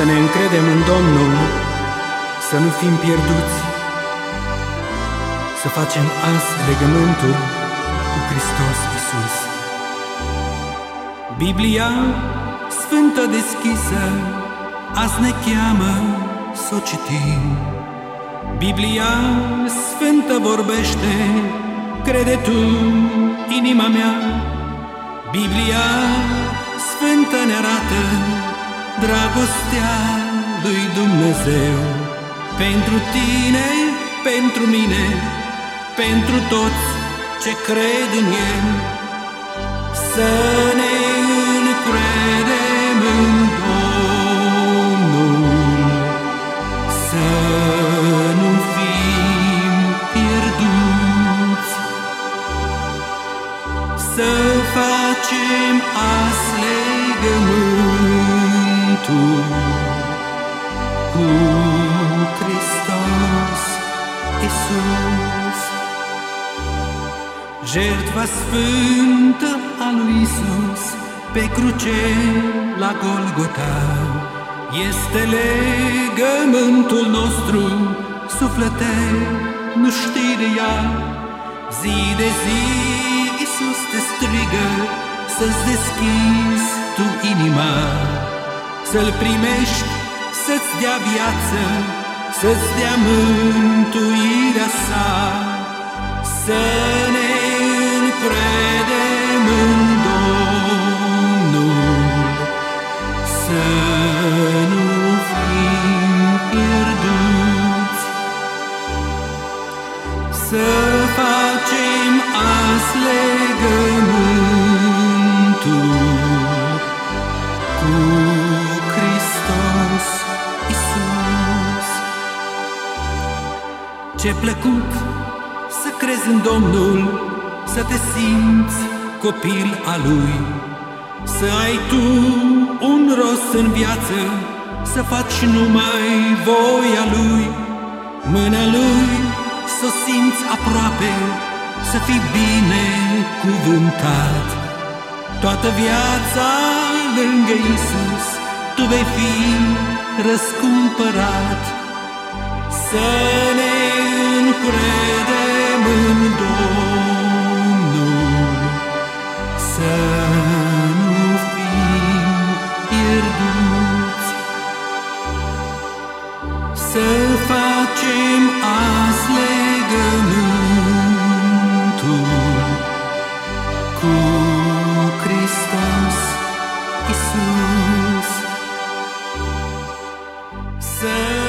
Să ne încredem în Domnul, să nu fim pierduți, să facem azi legământul cu Hristos Isus. Biblia sfântă deschisă, azi ne cheamă să o citim. Biblia sfântă vorbește, crede tu, inima mea. Biblia sfântă ne arată dragostea lui Dumnezeu pentru tine, pentru mine, pentru toți ce cred în El. Să ne Isus. Jertfa sfântă a lui Isus pe cruce la Golgota este legământul nostru suflete, nu știi de ea. Zi de zi Isus te strigă să-ți deschizi tu inima, să-L primești, să-ți dea viață, să-ți dea mântuirea sa, să ne încredem în Domnul, să nu fim pierduți, să facem azi legământul Ce plăcut să crezi în Domnul, să te simți copil al Lui, să ai tu un rost în viață, să faci numai voia Lui, mâna Lui să o simți aproape, să fii bine cuvântat. Toată viața lângă Isus, tu vei fi răscumpărat. Să ne încredem în Domnul, să nu fim pierduți, să facem azi legământul cu Hristos Isus. Să